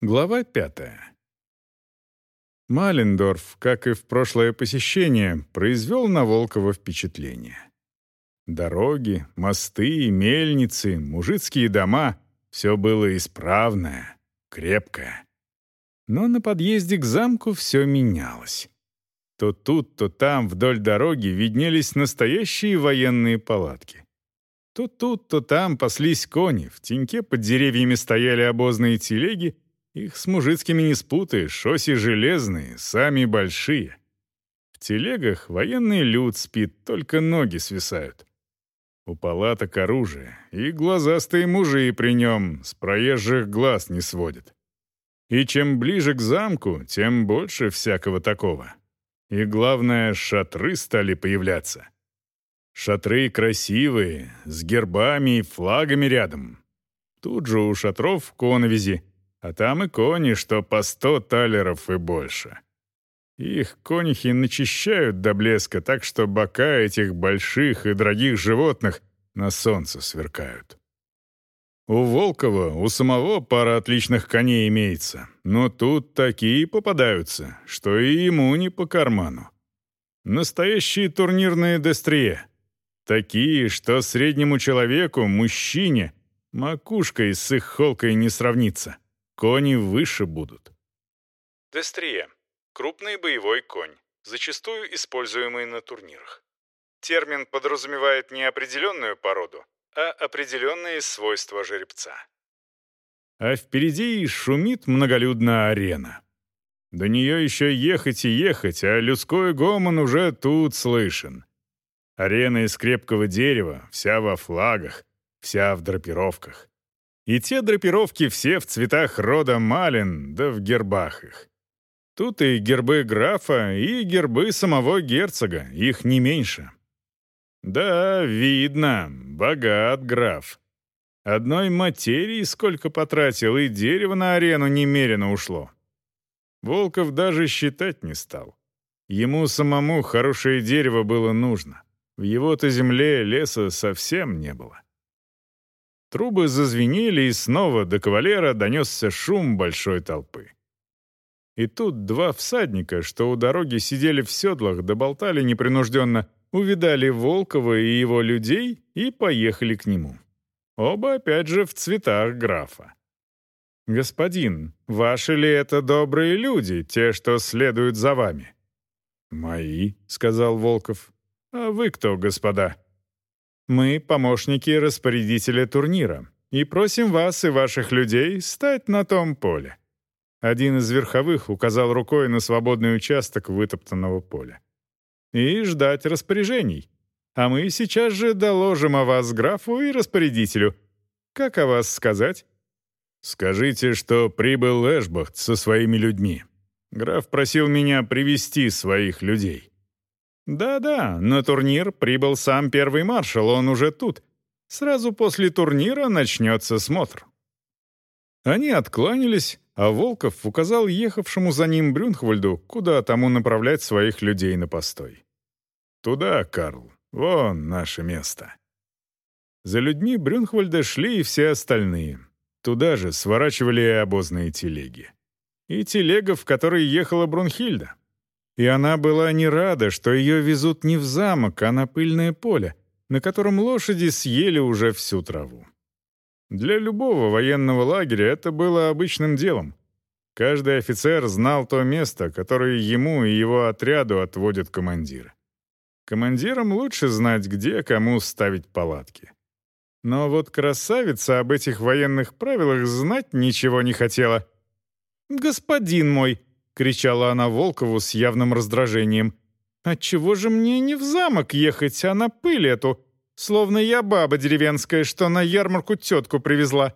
Глава пятая. Малендорф, как и в прошлое посещение, произвел на Волкова впечатление. Дороги, мосты, мельницы, мужицкие дома — все было исправное, крепкое. Но на подъезде к замку все менялось. То тут, то там вдоль дороги виднелись настоящие военные палатки. То тут, то там паслись кони, в теньке под деревьями стояли обозные телеги — их с мужицкими не спутаешь, оси железные, сами большие. В телегах военный люд спит, только ноги свисают. У палаток оружие, и глазастые мужи при нем с проезжих глаз не сводят. И чем ближе к замку, тем больше всякого такого. И главное, шатры стали появляться. Шатры красивые, с гербами и флагами рядом. Тут же у шатров коновизи, а там и кони, что по сто талеров и больше. Их конюхи начищают до блеска так, что бока этих больших и дорогих животных на солнце сверкают. У Волкова, у самого пара отличных коней имеется, но тут такие попадаются, что и ему не по карману. Настоящие турнирные дестрие. Такие, что среднему человеку, мужчине, макушкой с их холкой не сравнится. Кони выше будут. Дестрие. Крупный боевой конь, зачастую используемый на турнирах. Термин подразумевает не определенную породу, а определенные свойства жеребца. А впереди шумит многолюдная арена. До нее еще ехать и ехать, а людской гомон уже тут слышен. Арена из крепкого дерева, вся во флагах, вся в драпировках. И те драпировки все в цветах рода Малин, да в гербах их. Тут и гербы графа, и гербы самого герцога, их не меньше. Да, видно, богат граф. Одной материи сколько потратил, и дерево на арену немерено ушло. Волков даже считать не стал. Ему самому хорошее дерево было нужно. В его-то земле леса совсем не было. Трубы зазвенели, и снова до кавалера донесся шум большой толпы. И тут два всадника, что у дороги сидели в седлах, доболтали непринужденно, увидали Волкова и его людей и поехали к нему. Оба опять же в цветах графа. «Господин, ваши ли это добрые люди, те, что следуют за вами?» «Мои», — сказал Волков. «А вы кто, господа?» Мы помощники распорядителя турнира и просим вас и ваших людей стать на том поле». Один из верховых указал рукой на свободный участок вытоптанного поля. «И ждать распоряжений. А мы сейчас же доложим о вас графу и распорядителю. Как о вас сказать?» «Скажите, что прибыл Эшбахт со своими людьми. Граф просил меня привести своих людей». «Да-да, на турнир прибыл сам первый маршал, он уже тут. Сразу после турнира начнется смотр». Они откланялись, а Волков указал ехавшему за ним Брюнхвальду, куда тому направлять своих людей на постой. «Туда, Карл, вон наше место». За людьми Брюнхвальда шли и все остальные. Туда же сворачивали и обозные телеги. И телега, в которой ехала Брунхильда. И она была не рада, что ее везут не в замок, а на пыльное поле, на котором лошади съели уже всю траву. Для любого военного лагеря это было обычным делом. Каждый офицер знал то место, которое ему и его отряду отводит командир. Командирам лучше знать, где кому ставить палатки. Но вот красавица об этих военных правилах знать ничего не хотела. «Господин мой!» Кричала она Волкову с явным раздражением. «Отчего же мне не в замок ехать, а на пыль эту? Словно я баба деревенская, что на ярмарку тетку привезла.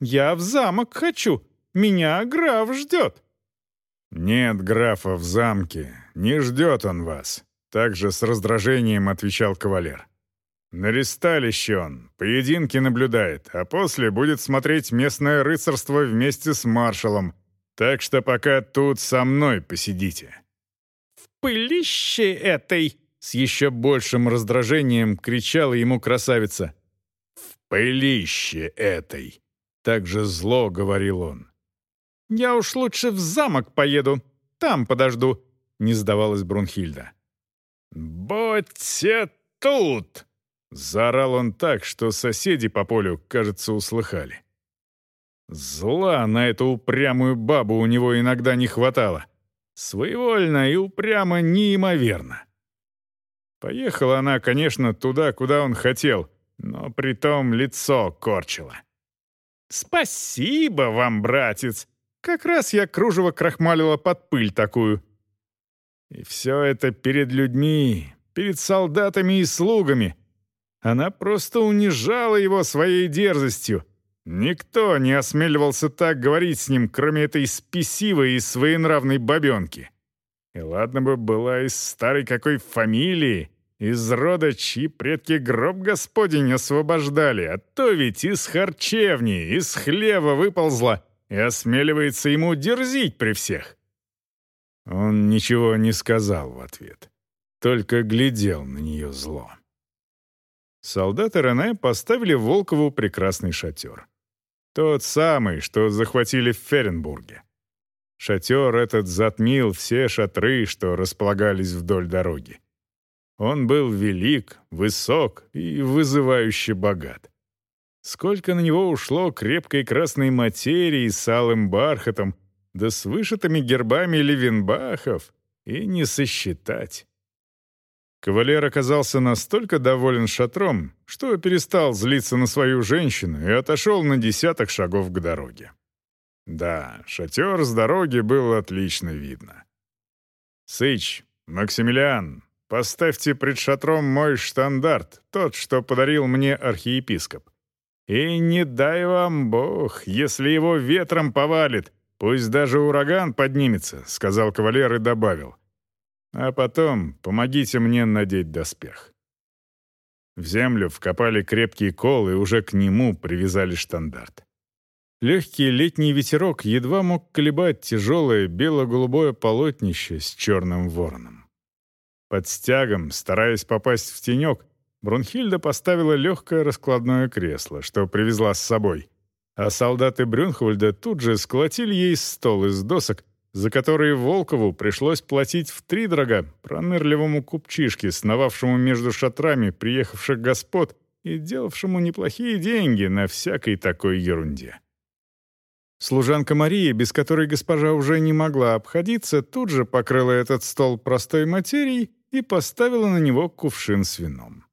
Я в замок хочу, меня граф ждет». «Нет графа в замке, не ждет он вас», — также с раздражением отвечал кавалер. «На ресталище он, поединки наблюдает, а после будет смотреть местное рыцарство вместе с маршалом, так что пока тут со мной посидите». «В пылище этой!» — с еще большим раздражением кричала ему красавица. «В пылище этой!» — так же зло говорил он. Я уж лучше в замок поеду, там подожду», — не сдавалась Брунхильда. «Будьте тут!» — заорал он так, что соседи по полю, кажется, услыхали. Зла на эту упрямую бабу у него иногда не хватало. Своевольно и упрямо неимоверно. Поехала она, конечно, туда, куда он хотел, но притом лицо корчило. «Спасибо вам, братец! Как раз я кружево крахмалила под пыль такую». И все это перед людьми, перед солдатами и слугами. Она просто унижала его своей дерзостью. Никто не осмеливался так говорить с ним, кроме этой спесивой и своенравной бабенки. И ладно бы была из старой какой фамилии, из рода, чьи предки гроб Господень освобождали, а то ведь из харчевни, из хлева выползла и осмеливается ему дерзить при всех. Он ничего не сказал в ответ, только глядел на нее зло. Солдаты Рене поставили Волкову прекрасный шатер. Тот самый, что захватили в Ференбурге. Шатер этот затмил все шатры, что располагались вдоль дороги. Он был велик, высок и вызывающе богат. Сколько на него ушло крепкой красной материи с алым бархатом, да с вышитыми гербами Левенбахов, и не сосчитать. Кавалер оказался настолько доволен шатром, что перестал злиться на свою женщину и отошел на десяток шагов к дороге. Да, шатер с дороги был отлично видно. «Сыч, Максимилиан, поставьте пред шатром мой штандарт, тот, что подарил мне архиепископ. И не дай вам Бог, если его ветром повалит, пусть даже ураган поднимется», — сказал кавалер и добавил. «А потом помогите мне надеть доспех». В землю вкопали крепкий кол и уже к нему привязали штандарт. Легкий летний ветерок едва мог колебать тяжелое бело-голубое полотнище с черным вороном. Под стягом, стараясь попасть в тенек, Брунхильда поставила легкое раскладное кресло, что привезла с собой, а солдаты Брюнхвальда тут же сколотили ей стол из досок, за которые Волкову пришлось платить втридорога пронырливому купчишке, сновавшему между шатрами приехавших господ и делавшему неплохие деньги на всякой такой ерунде. Служанка Мария, без которой госпожа уже не могла обходиться, тут же покрыла этот стол простой материей и поставила на него кувшин с вином.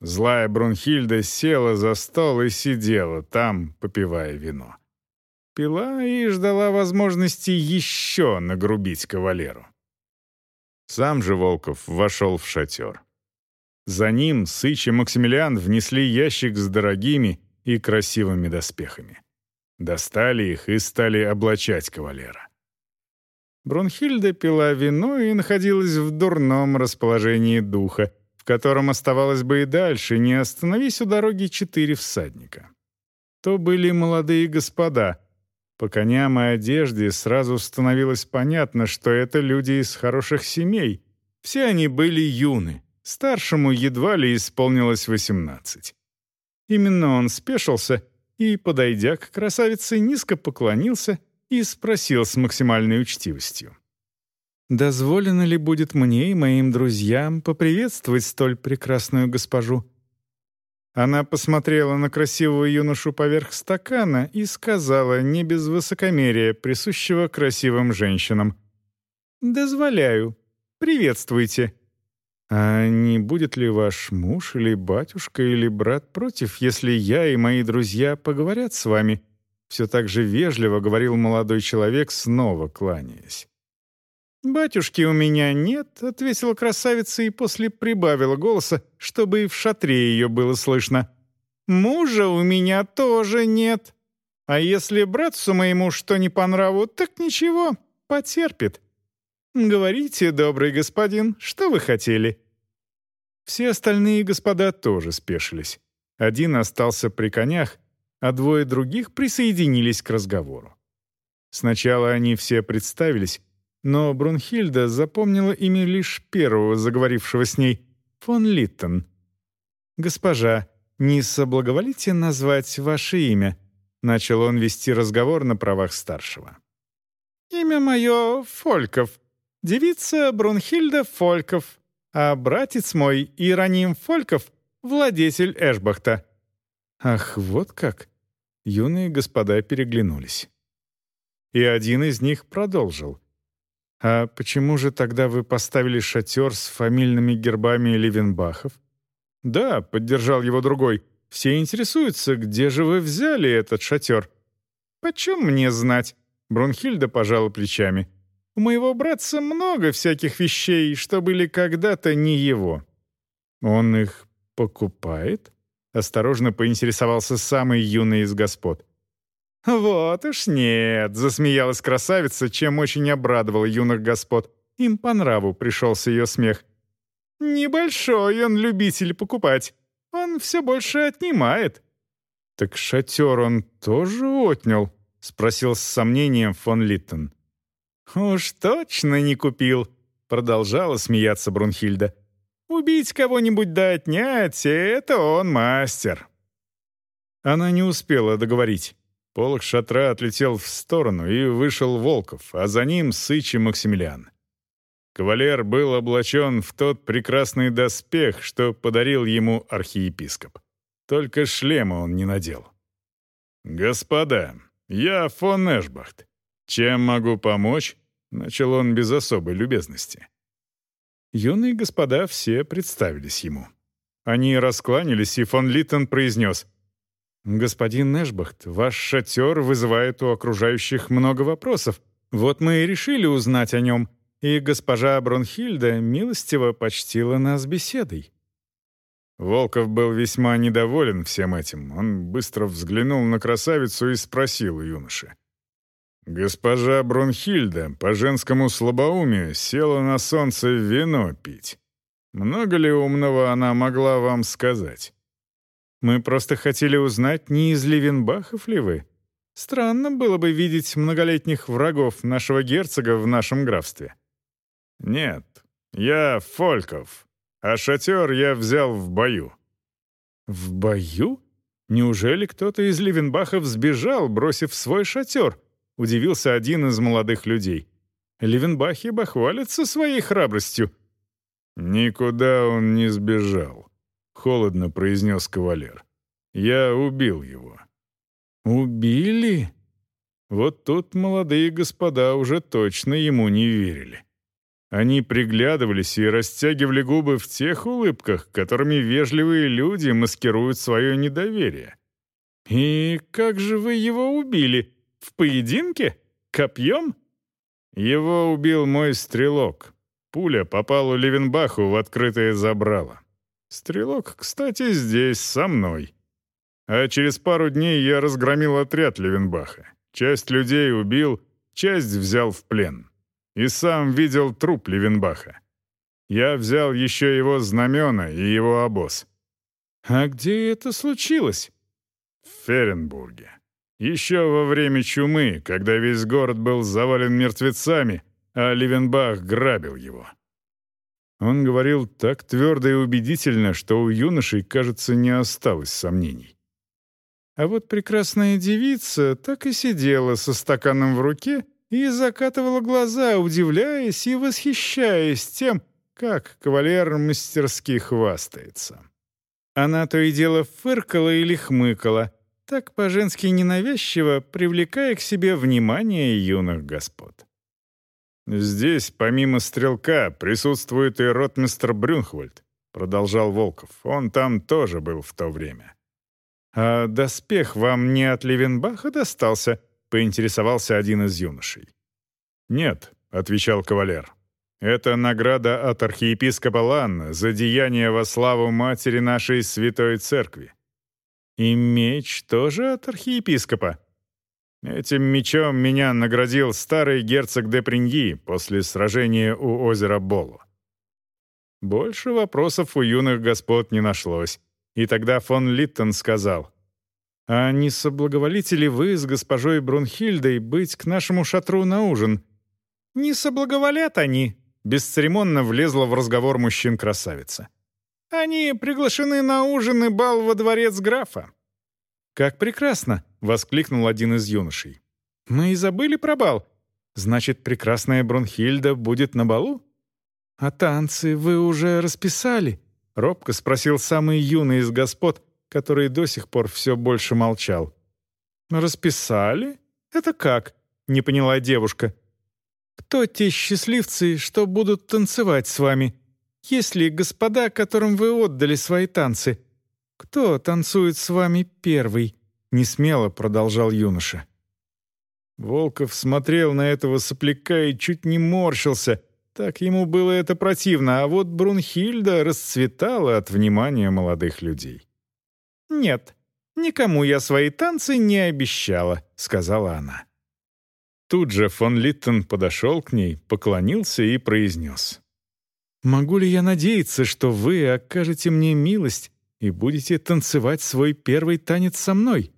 Злая Брунхильда села за стол и сидела там, попивая вино. Пила и ждала возможности еще нагрубить кавалеру. Сам же Волков вошел в шатер. За ним Сыч и Максимилиан внесли ящик с дорогими и красивыми доспехами. Достали их и стали облачать кавалера. Брунхильда пила вино и находилась в дурном расположении духа, в котором оставалось бы и дальше, не остановись у дороги четыре всадника. То были молодые господа. По коням и одежде сразу становилось понятно, что это люди из хороших семей. Все они были юны, старшему едва ли исполнилось восемнадцать. Именно он спешился — и, подойдя к красавице, низко поклонился и спросил с максимальной учтивостью. «Дозволено ли будет мне и моим друзьям поприветствовать столь прекрасную госпожу?» Она посмотрела на красивого юношу поверх стакана и сказала, не без высокомерия, присущего красивым женщинам. «Дозволяю. Приветствуйте. «А не будет ли ваш муж или батюшка или брат против, если я и мои друзья поговорят с вами?» Все так же вежливо говорил молодой человек, снова кланяясь. «Батюшки у меня нет», — ответила красавица и после прибавила голоса, чтобы и в шатре ее было слышно. «Мужа у меня тоже нет. А если братцу моему что не по нраву, так ничего, потерпит. «Говорите, добрый господин, что вы хотели?» Все остальные господа тоже спешились. Один остался при конях, а двое других присоединились к разговору. Сначала они все представились, но Брунхильда запомнила имя лишь первого, заговорившего с ней, фон Литтон. «Госпожа, не соблаговолите назвать ваше имя?» Начал он вести разговор на правах старшего. «Имя мое Фольков, девица Брунхильда Фольков, а братец мой Иероним Фольков — владетель Эшбахта». Ах, вот как! Юные господа переглянулись. И один из них продолжил. «А почему же тогда вы поставили шатер с фамильными гербами Левенбахов?» «Да», — поддержал его другой, — «все интересуются, где же вы взяли этот шатер?» «Почем мне знать?» — Брунхильда пожала плечами. «У моего братца много всяких вещей, что были когда-то не его». «Он их покупает?» — осторожно поинтересовался самый юный из господ. «Вот уж нет», — засмеялась красавица, чем очень обрадовала юных господ. Им по нраву пришелся ее смех. «Небольшой он любитель покупать. Он все больше отнимает». «Так шатер он тоже отнял?» — спросил с сомнением фон Литтон. «Уж точно не купил», — продолжала смеяться Брунхильда. «Убить кого-нибудь да отнять — это он мастер». Она не успела договорить. Полок шатра отлетел в сторону, и вышел Волков, а за ним Сыч и Максимилиан. Кавалер был облачен в тот прекрасный доспех, что подарил ему архиепископ. Только шлема он не надел. «Господа, я фон Эшбахт. Чем могу помочь?» — начал он без особой любезности. Юные господа все представились ему. Они раскланялись, и фон Литтон произнес — «Господин Нэшбахт, ваш шатер вызывает у окружающих много вопросов. Вот мы и решили узнать о нем, и госпожа Бронхильда милостиво почтила нас беседой». Волков был весьма недоволен всем этим. Он быстро взглянул на красавицу и спросил юноши. «Госпожа Бронхильда по женскому слабоумию села на солнце вино пить. Много ли умного она могла вам сказать?» Мы просто хотели узнать, не из Левенбахов ли вы. Странно было бы видеть многолетних врагов нашего герцога в нашем графстве». «Нет, я Фольков, а шатер я взял в бою». «В бою? Неужели кто-то из Левенбахов сбежал, бросив свой шатер?» — удивился один из молодых людей. «Левенбахи бахвалятся своей храбростью». «Никуда он не сбежал», холодно произнес кавалер. «Я убил его». «Убили?» Вот тут молодые господа уже точно ему не верили. Они приглядывались и растягивали губы в тех улыбках, которыми вежливые люди маскируют свое недоверие. «И как же вы его убили? В поединке? Копьем?» «Его убил мой стрелок. Пуля попала Левенбаху в открытое забрало. Стрелок, кстати, здесь, со мной. А через пару дней я разгромил отряд Левенбаха. Часть людей убил, часть взял в плен. И сам видел труп Левенбаха. Я взял еще его знамена и его обоз. А где это случилось? В Ференбурге. Еще во время чумы, когда весь город был завален мертвецами, а Левенбах грабил его. Он говорил так твердо и убедительно, что у юношей, кажется, не осталось сомнений. А вот прекрасная девица так и сидела со стаканом в руке и закатывала глаза, удивляясь и восхищаясь тем, как кавалер мастерски хвастается. Она то и дело фыркала или хмыкала, так по-женски ненавязчиво привлекая к себе внимание юных господ. «Здесь, помимо стрелка, присутствует и ротмистр Брюнхвальд», — продолжал Волков. «Он там тоже был в то время». «А доспех вам не от Левенбаха достался?» — поинтересовался один из юношей. «Нет», — отвечал кавалер. «Это награда от архиепископа Ланна за деяние во славу матери нашей святой церкви». «И меч тоже от архиепископа?» Этим мечом меня наградил старый герцог де Приньи после сражения у озера Боло. Больше вопросов у юных господ не нашлось, и тогда фон Литтон сказал, «А не соблаговолите ли вы с госпожой Брунхильдой быть к нашему шатру на ужин?» «Не соблаговолят они», — бесцеремонно влезла в разговор мужчин красавица. «Они приглашены на ужин и бал во дворец графа. «Как прекрасно!» — воскликнул один из юношей. «Мы и забыли про бал. Значит, прекрасная Брунхильда будет на балу? А танцы вы уже расписали? Робко спросил самый юный из господ, который до сих пор все больше молчал. «Расписали? Это как?» — не поняла девушка. «Кто те счастливцы, что будут танцевать с вами? Есть ли господа, которым вы отдали свои танцы? Кто танцует с вами первый?» — несмело продолжал юноша. Волков смотрел на этого сопляка и чуть не морщился. Так ему было это противно, а вот Брунхильда расцветала от внимания молодых людей. «Нет, никому я свои танцы не обещала», — сказала она. Тут же фон Литтон подошел к ней, поклонился и произнес. «Могу ли я надеяться, что вы окажете мне милость и будете танцевать свой первый танец со мной?»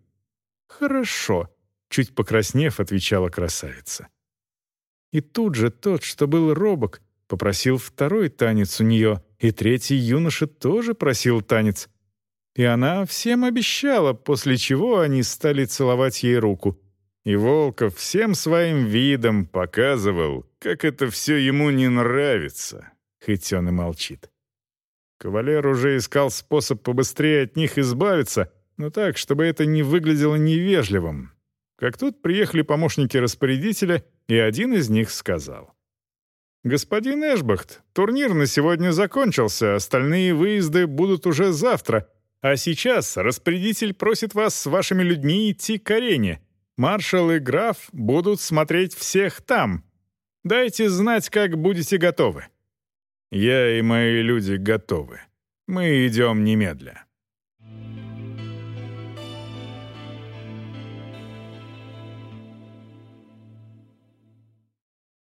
«Хорошо», — чуть покраснев, отвечала красавица. И тут же тот, что был робок, попросил второй танец у нее, и третий юноша тоже просил танец. И она всем обещала, после чего они стали целовать ей руку. И Волков всем своим видом показывал, как это все ему не нравится, хоть он и молчит. Кавалер уже искал способ побыстрее от них избавиться, но так, чтобы это не выглядело невежливым. Как тут приехали помощники распорядителя, и один из них сказал. «Господин Эшбахт, турнир на сегодня закончился, остальные выезды будут уже завтра, а сейчас распорядитель просит вас с вашими людьми идти к арене. Маршал и граф будут смотреть всех там. Дайте знать, как будете готовы». «Я и мои люди готовы. Мы идем немедля».